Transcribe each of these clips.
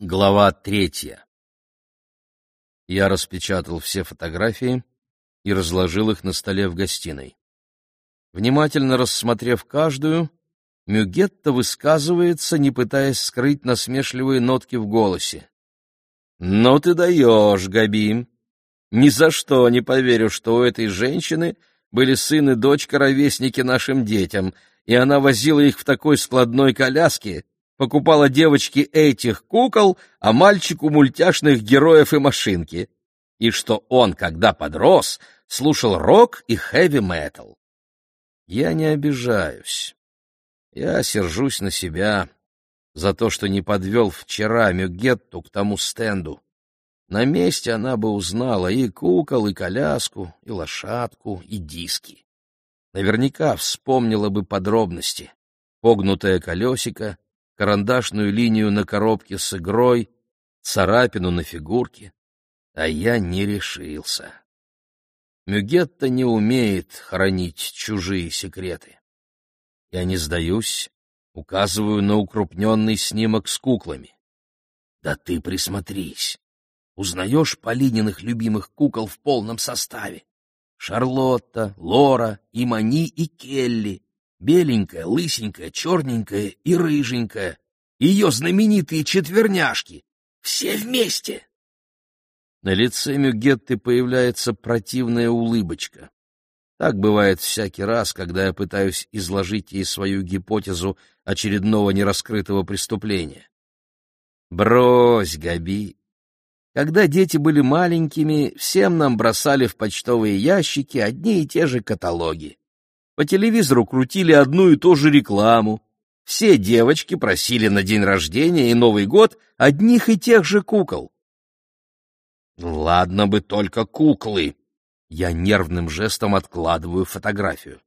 Глава третья. Я распечатал все фотографии и разложил их на столе в гостиной. Внимательно рассмотрев каждую, Мюгетта высказывается, не пытаясь скрыть насмешливые нотки в голосе. «Ну ты даешь, Габи! Ни за что не поверю, что у этой женщины были сын и дочка ровесники нашим детям, и она возила их в такой складной коляске, покупала девочке этих кукол, а мальчику мультяшных героев и машинки. И что он, когда подрос, слушал рок и хэви-метал. Я не обижаюсь. Я сержусь на себя за то, что не подвел вчера Мюгетту к тому стенду. На месте она бы узнала и кукол, и коляску, и лошадку, и диски. Наверняка вспомнила бы подробности. Погнутое колесико, карандашную линию на коробке с игрой, царапину на фигурке, а я не решился. Мюгетта не умеет хранить чужие секреты. Я не сдаюсь, указываю на укрупненный снимок с куклами. Да ты присмотрись. Узнаешь Полининых любимых кукол в полном составе? Шарлотта, Лора, Имани и Келли. Беленькая, лысенькая, черненькая и рыженькая. Ее знаменитые четверняшки. Все вместе. На лице Мюгетты появляется противная улыбочка. Так бывает всякий раз, когда я пытаюсь изложить ей свою гипотезу очередного нераскрытого преступления. Брось, Габи. Когда дети были маленькими, всем нам бросали в почтовые ящики одни и те же каталоги. По телевизору крутили одну и ту же рекламу. Все девочки просили на день рождения и Новый год одних и тех же кукол. Ладно бы только куклы. Я нервным жестом откладываю фотографию.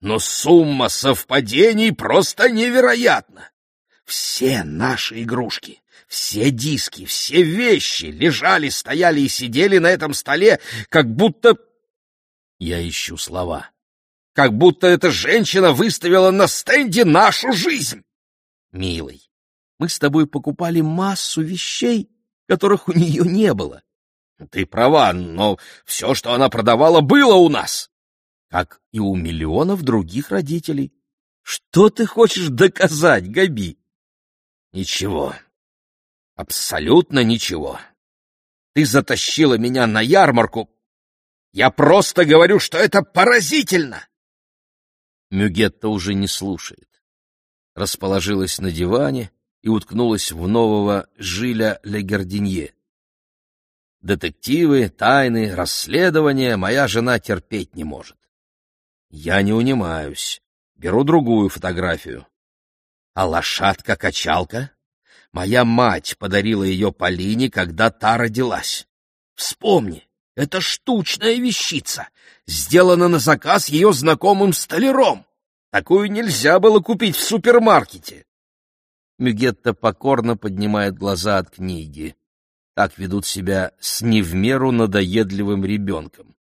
Но сумма совпадений просто невероятна. Все наши игрушки, все диски, все вещи лежали, стояли и сидели на этом столе, как будто... Я ищу слова как будто эта женщина выставила на стенде нашу жизнь. Милый, мы с тобой покупали массу вещей, которых у нее не было. Ты права, но все, что она продавала, было у нас. Как и у миллионов других родителей. Что ты хочешь доказать, Габи? Ничего. Абсолютно ничего. Ты затащила меня на ярмарку. Я просто говорю, что это поразительно. Мюгетта уже не слушает. Расположилась на диване и уткнулась в нового Жиля Легердинье. Детективы, тайны, расследования моя жена терпеть не может. Я не унимаюсь. Беру другую фотографию. А лошадка-качалка? Моя мать подарила ее Полине, когда та родилась. Вспомни, это штучная вещица, сделана на заказ ее знакомым столяром. Такую нельзя было купить в супермаркете. Мюгетта покорно поднимает глаза от книги. Так ведут себя с не в меру надоедливым ребенком.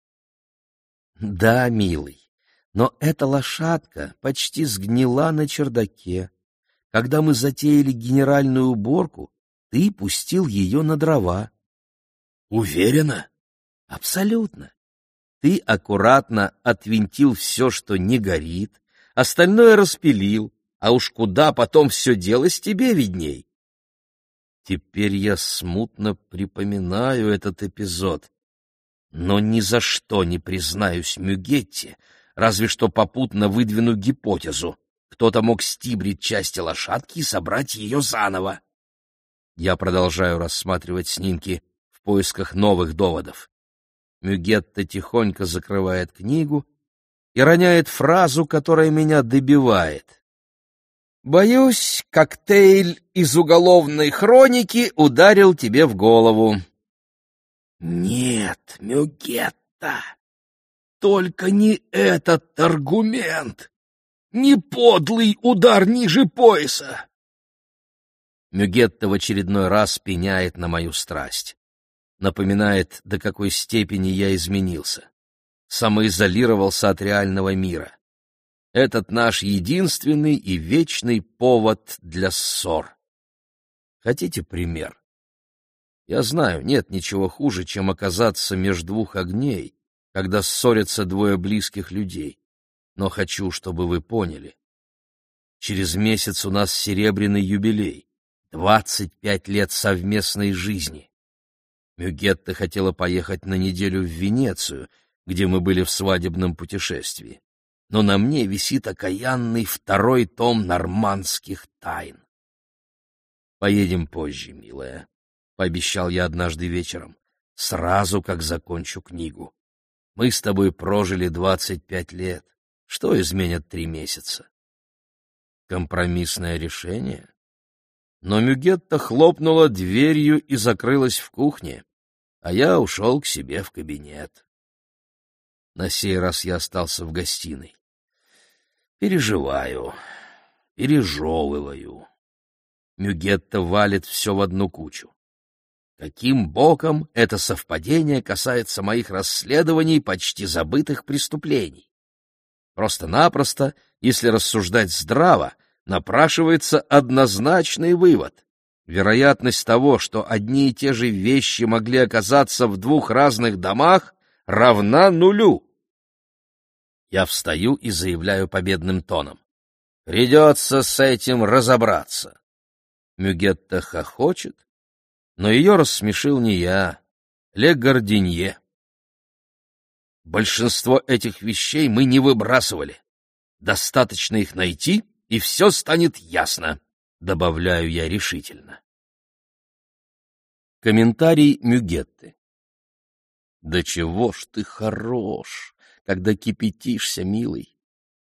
Да, милый, но эта лошадка почти сгнила на чердаке. Когда мы затеяли генеральную уборку, ты пустил ее на дрова. Уверена? Абсолютно. Ты аккуратно отвинтил все, что не горит, остальное распилил, а уж куда потом все делать тебе видней. Теперь я смутно припоминаю этот эпизод, но ни за что не признаюсь Мюгетти, разве что попутно выдвину гипотезу. Кто-то мог стибрить части лошадки и собрать ее заново. Я продолжаю рассматривать снимки в поисках новых доводов. Мюгетта тихонько закрывает книгу и роняет фразу, которая меня добивает. «Боюсь, коктейль из уголовной хроники ударил тебе в голову». «Нет, Мюгетта, только не этот аргумент, не подлый удар ниже пояса». Мюгетта в очередной раз пеняет на мою страсть напоминает, до какой степени я изменился. Самоизолировался от реального мира. Этот наш единственный и вечный повод для ссор. Хотите пример? Я знаю, нет ничего хуже, чем оказаться между двух огней, когда ссорятся двое близких людей. Но хочу, чтобы вы поняли. Через месяц у нас серебряный юбилей. Двадцать пять лет совместной жизни. Мюгетта хотела поехать на неделю в Венецию, где мы были в свадебном путешествии. Но на мне висит окаянный второй том нормандских тайн. Поедем позже, милая, — пообещал я однажды вечером, сразу как закончу книгу. Мы с тобой прожили двадцать пять лет. Что изменят три месяца? Компромиссное решение? Но Мюгетта хлопнула дверью и закрылась в кухне, а я ушел к себе в кабинет. На сей раз я остался в гостиной. Переживаю, пережевываю. Мюгетта валит все в одну кучу. Каким боком это совпадение касается моих расследований почти забытых преступлений? Просто-напросто, если рассуждать здраво, напрашивается однозначный вывод. Вероятность того, что одни и те же вещи могли оказаться в двух разных домах, равна нулю. Я встаю и заявляю победным тоном. Придется с этим разобраться. Мюгетта хохочет, но ее рассмешил не я, Ле Гординье. Большинство этих вещей мы не выбрасывали. Достаточно их найти, и все станет ясно, добавляю я решительно. Комментарий Мюгетты. Да чего ж ты хорош, когда кипятишься, милый.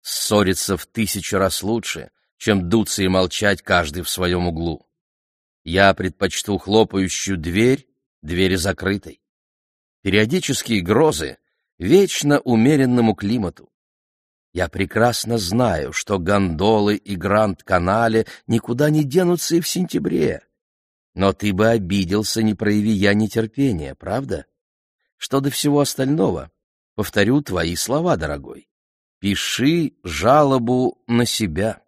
Ссориться в тысячу раз лучше, чем дуться и молчать каждый в своем углу. Я предпочту хлопающую дверь, двери закрытой. Периодические грозы вечно умеренному климату. Я прекрасно знаю, что гондолы и Гранд-канале никуда не денутся и в сентябре. Но ты бы обиделся, не прояви я нетерпения, правда? Что до всего остального, повторю твои слова, дорогой. Пиши жалобу на себя.